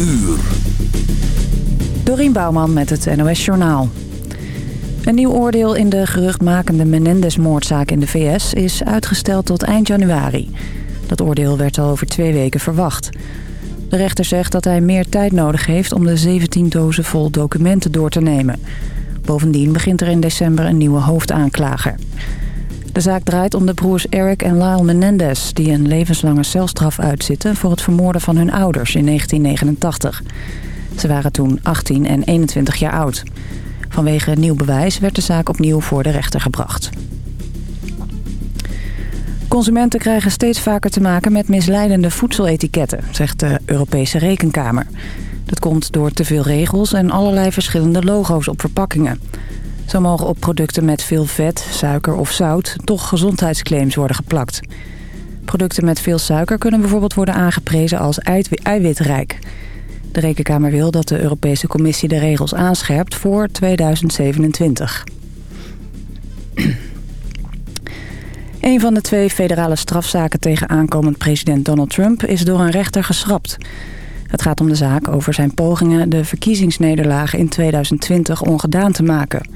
uur. Dorien Bouwman met het NOS Journaal. Een nieuw oordeel in de geruchtmakende Menendez-moordzaak in de VS is uitgesteld tot eind januari. Dat oordeel werd al over twee weken verwacht. De rechter zegt dat hij meer tijd nodig heeft om de 17 dozen vol documenten door te nemen. Bovendien begint er in december een nieuwe hoofdaanklager. De zaak draait om de broers Eric en Lyle Menendez... die een levenslange celstraf uitzitten voor het vermoorden van hun ouders in 1989. Ze waren toen 18 en 21 jaar oud. Vanwege nieuw bewijs werd de zaak opnieuw voor de rechter gebracht. Consumenten krijgen steeds vaker te maken met misleidende voedseletiketten, zegt de Europese Rekenkamer. Dat komt door te veel regels en allerlei verschillende logo's op verpakkingen. Zo mogen op producten met veel vet, suiker of zout toch gezondheidsclaims worden geplakt. Producten met veel suiker kunnen bijvoorbeeld worden aangeprezen als eiwitrijk. De Rekenkamer wil dat de Europese Commissie de regels aanscherpt voor 2027. Een van de twee federale strafzaken tegen aankomend president Donald Trump is door een rechter geschrapt. Het gaat om de zaak over zijn pogingen de verkiezingsnederlagen in 2020 ongedaan te maken.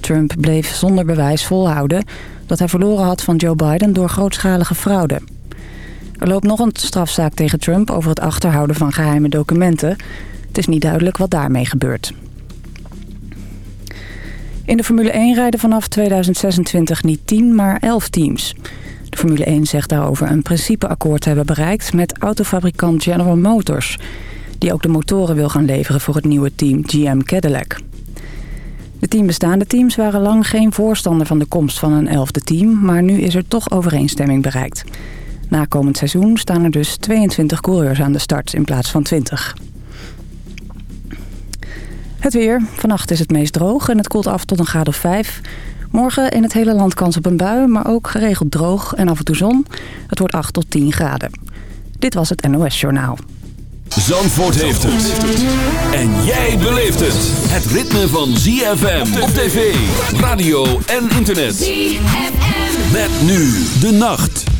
Trump bleef zonder bewijs volhouden dat hij verloren had van Joe Biden door grootschalige fraude. Er loopt nog een strafzaak tegen Trump over het achterhouden van geheime documenten. Het is niet duidelijk wat daarmee gebeurt. In de Formule 1 rijden vanaf 2026 niet 10, maar 11 teams. Formule 1 zegt daarover een principeakkoord te hebben bereikt met autofabrikant General Motors... die ook de motoren wil gaan leveren voor het nieuwe team GM Cadillac. De tien bestaande teams waren lang geen voorstander van de komst van een elfde team... maar nu is er toch overeenstemming bereikt. Na komend seizoen staan er dus 22 coureurs aan de start in plaats van 20. Het weer. Vannacht is het meest droog en het koelt af tot een graad of 5. Morgen in het hele land kans op een bui, maar ook geregeld droog en af en toe zon. Het wordt 8 tot 10 graden. Dit was het NOS Journaal. Zandvoort heeft het. En jij beleeft het. Het ritme van ZFM op tv, radio en internet. ZFM. Met nu de nacht.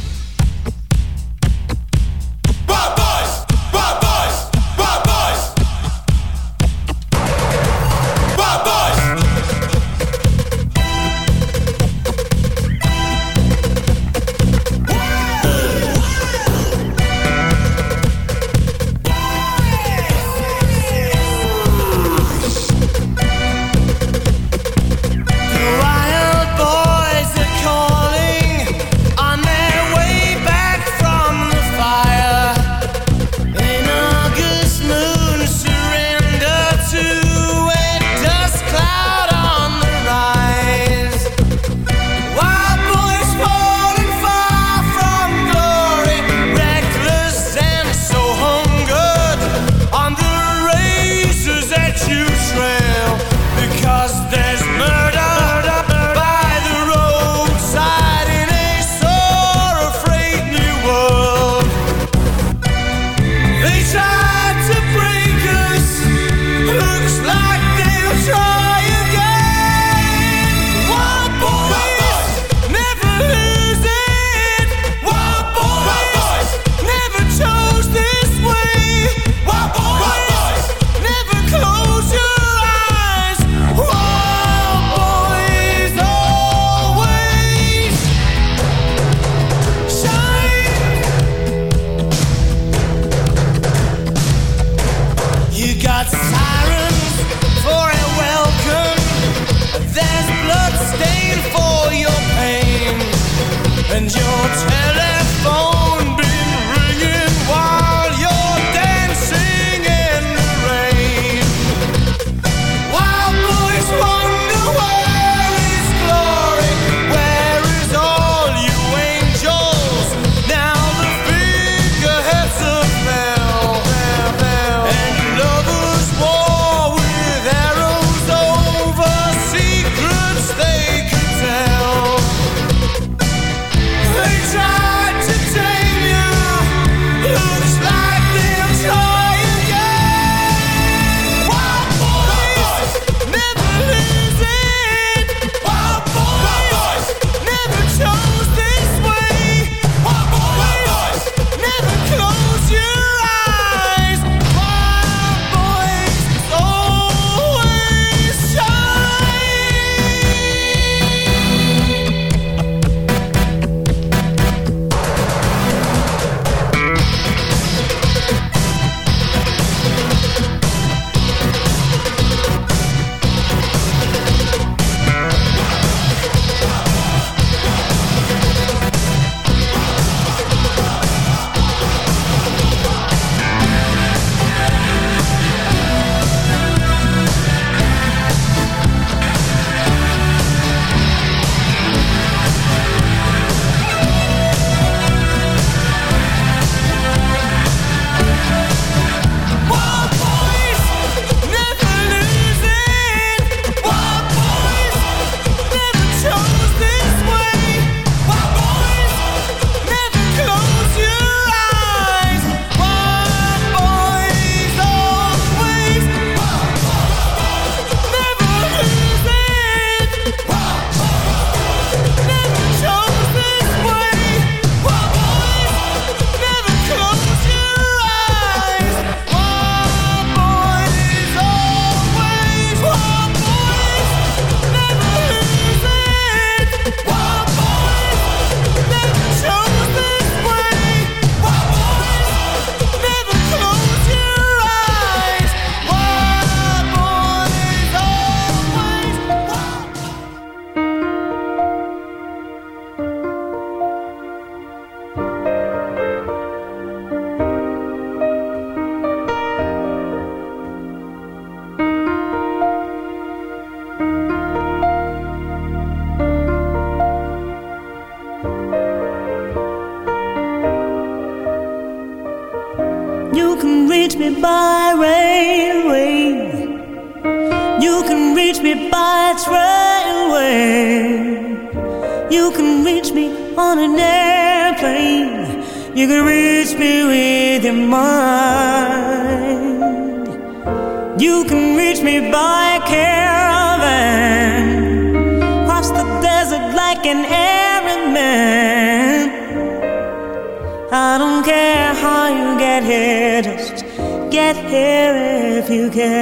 there if you can.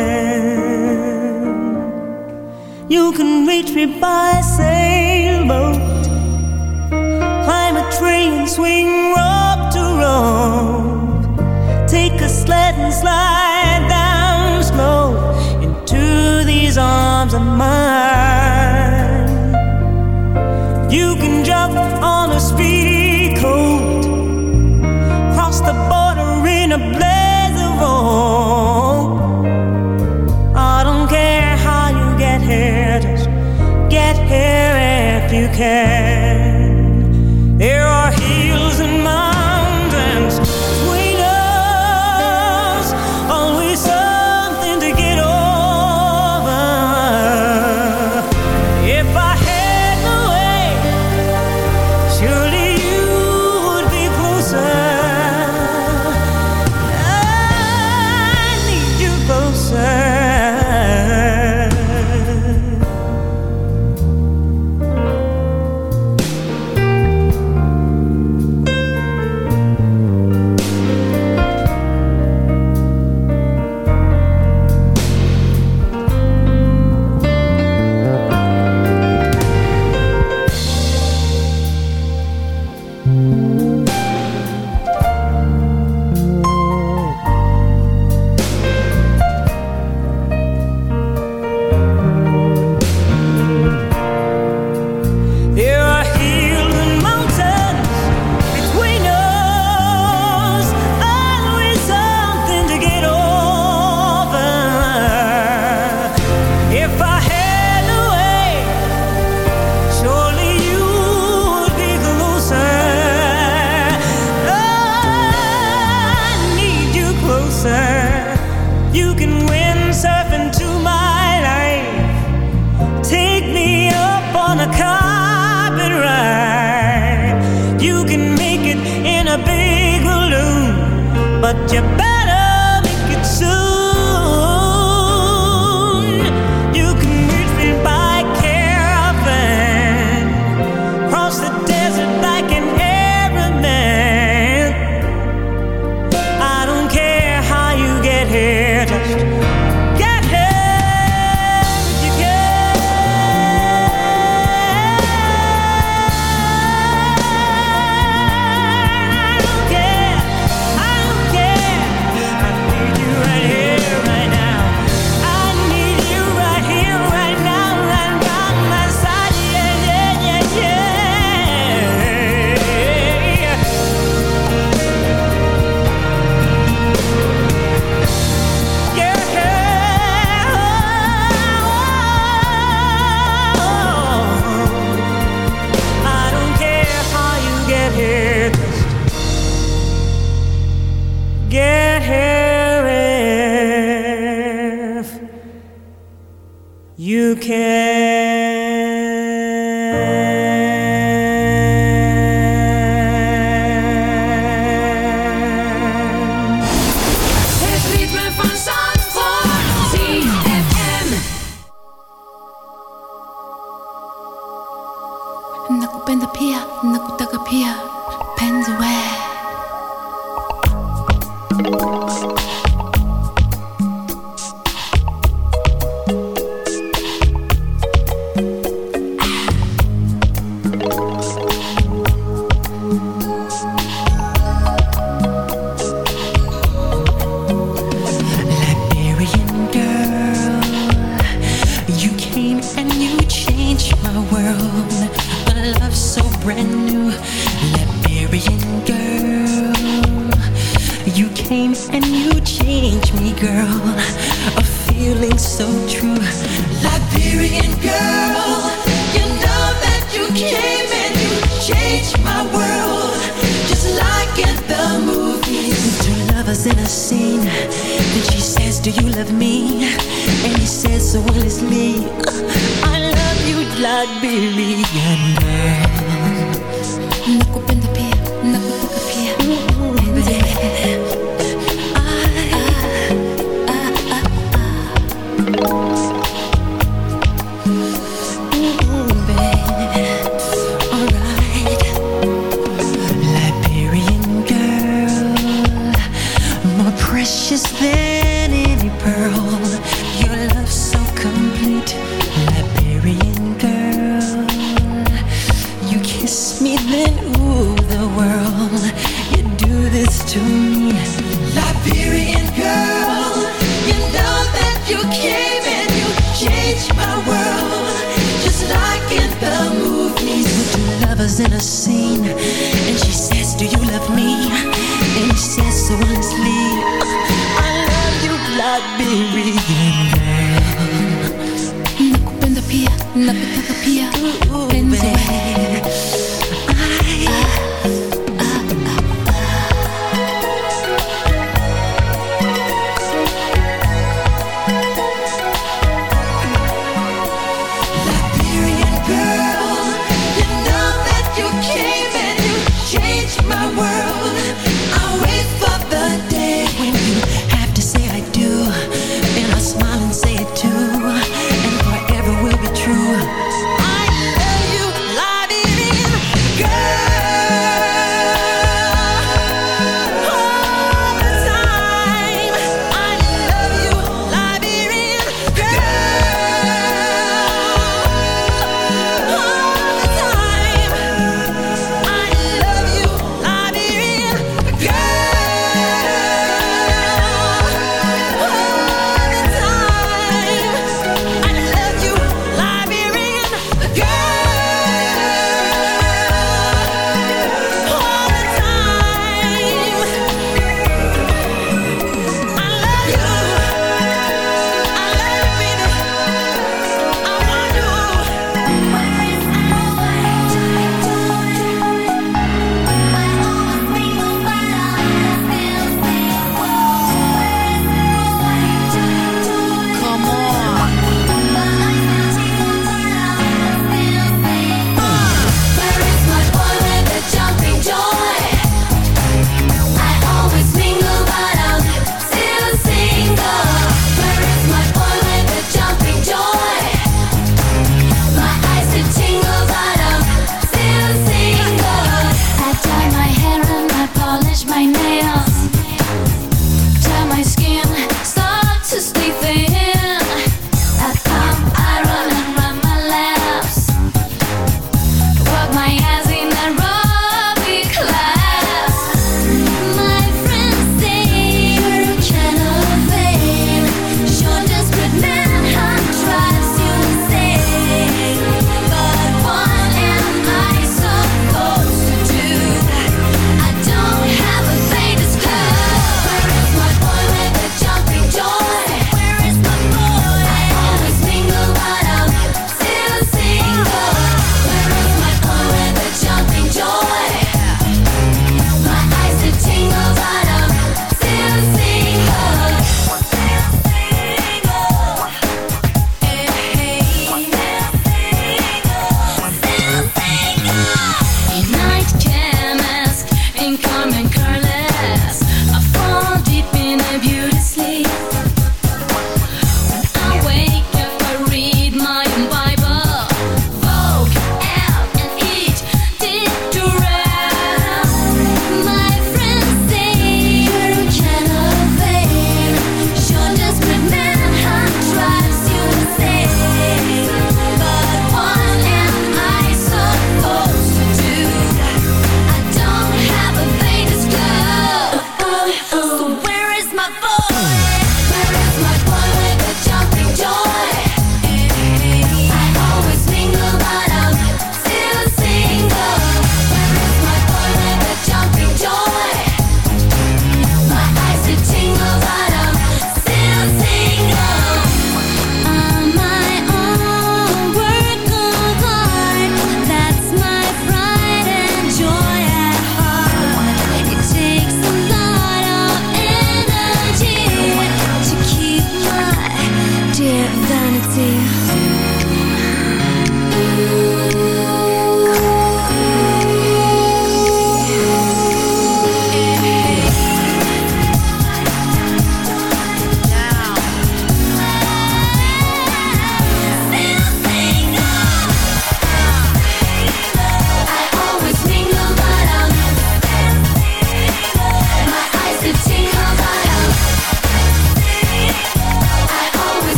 You can reach me by sailboat, climb a train, swing rope to rope, take a sled and slide down slow into these arms of mine. get back.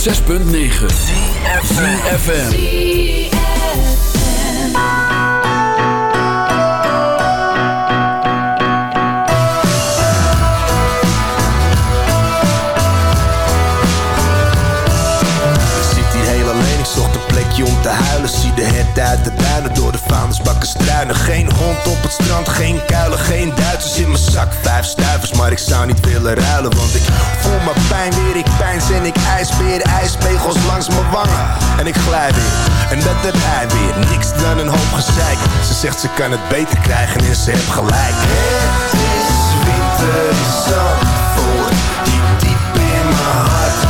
106.9 FM. Bakken struinen. Geen hond op het strand, geen kuilen, geen Duitsers in mijn zak. Vijf stuivers, maar ik zou niet willen ruilen Want ik voel mijn pijn weer, ik pijn en ik ijsbeer Ijspegels langs mijn wangen. En ik glij weer. En dat heb hij weer, niks dan een hoop gezeik. Ze zegt ze kan het beter krijgen en ze heeft gelijk. Het is winter, voor die diep in mijn hart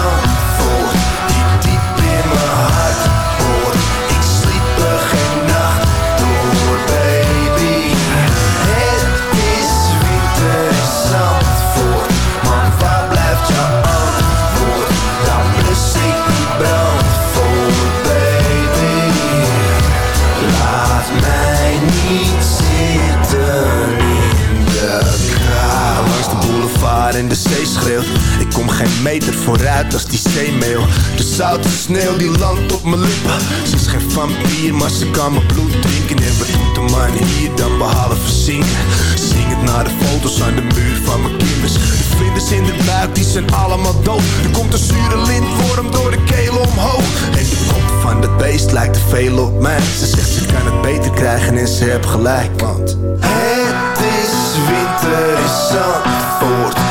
de zee schreeuwt. Ik kom geen meter vooruit als die zeemeel. De zoute sneeuw die landt op mijn lippen. Ze is geen vampier, maar ze kan mijn bloed drinken. En wat doet de hier dan behalve zingen. Zing het naar de foto's aan de muur van mijn kinders. De vlinders in de buik, die zijn allemaal dood. Er komt een zure lintworm door de keel omhoog. En de kop van het beest lijkt te veel op mij. Ze zegt ze kan het beter krijgen en ze heeft gelijk. Want het is winter in Zandvoort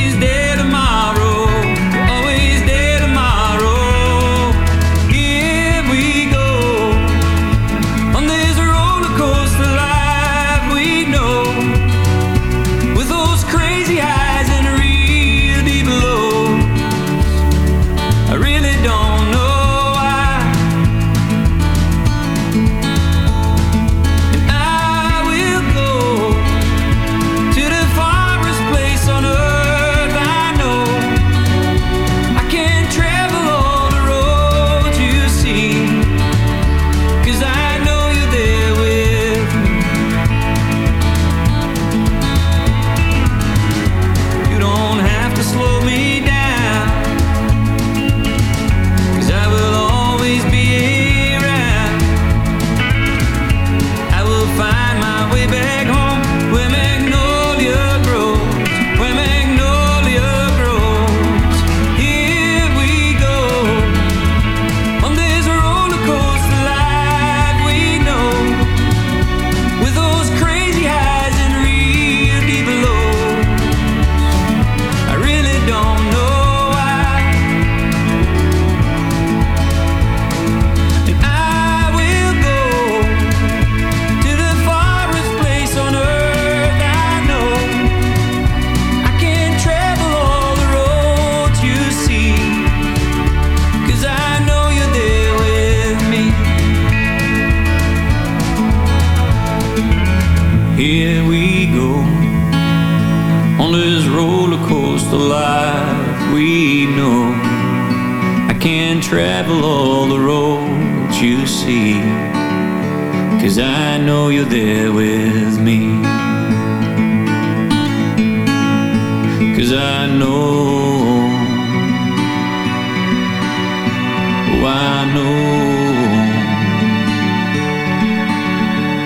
I know.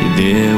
You're there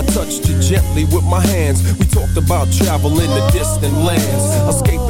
I touched you gently with my hands. We talked about travel in the distant lands, escaping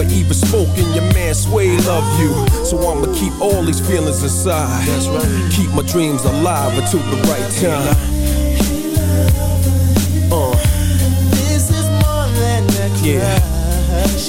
even spoke, and your man Sway love you. So I'ma keep all these feelings inside. That's right. Keep my dreams alive until the right time. Uh, This is more than a Yeah. crush,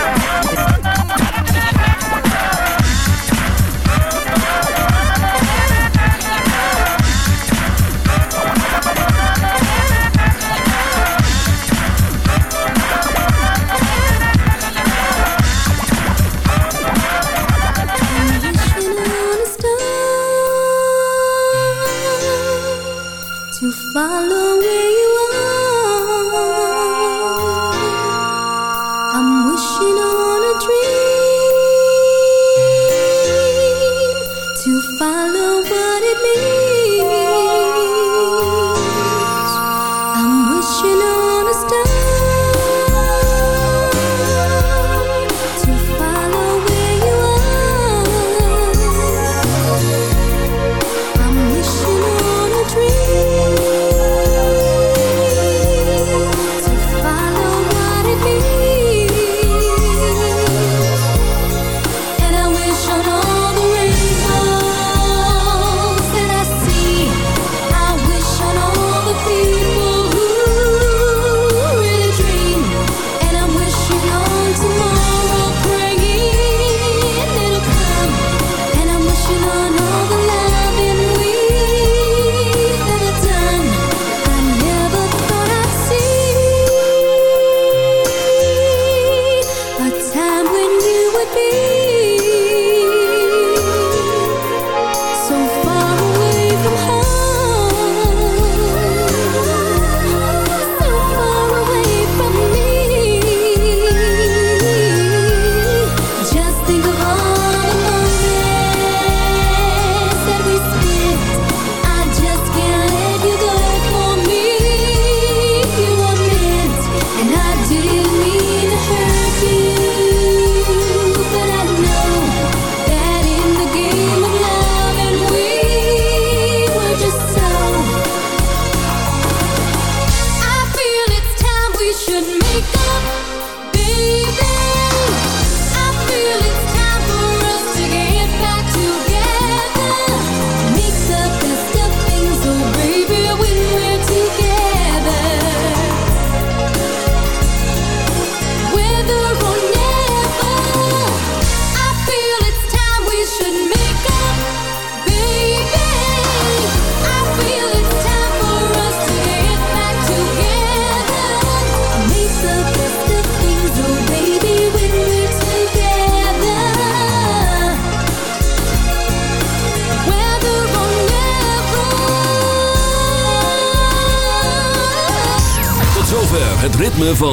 follow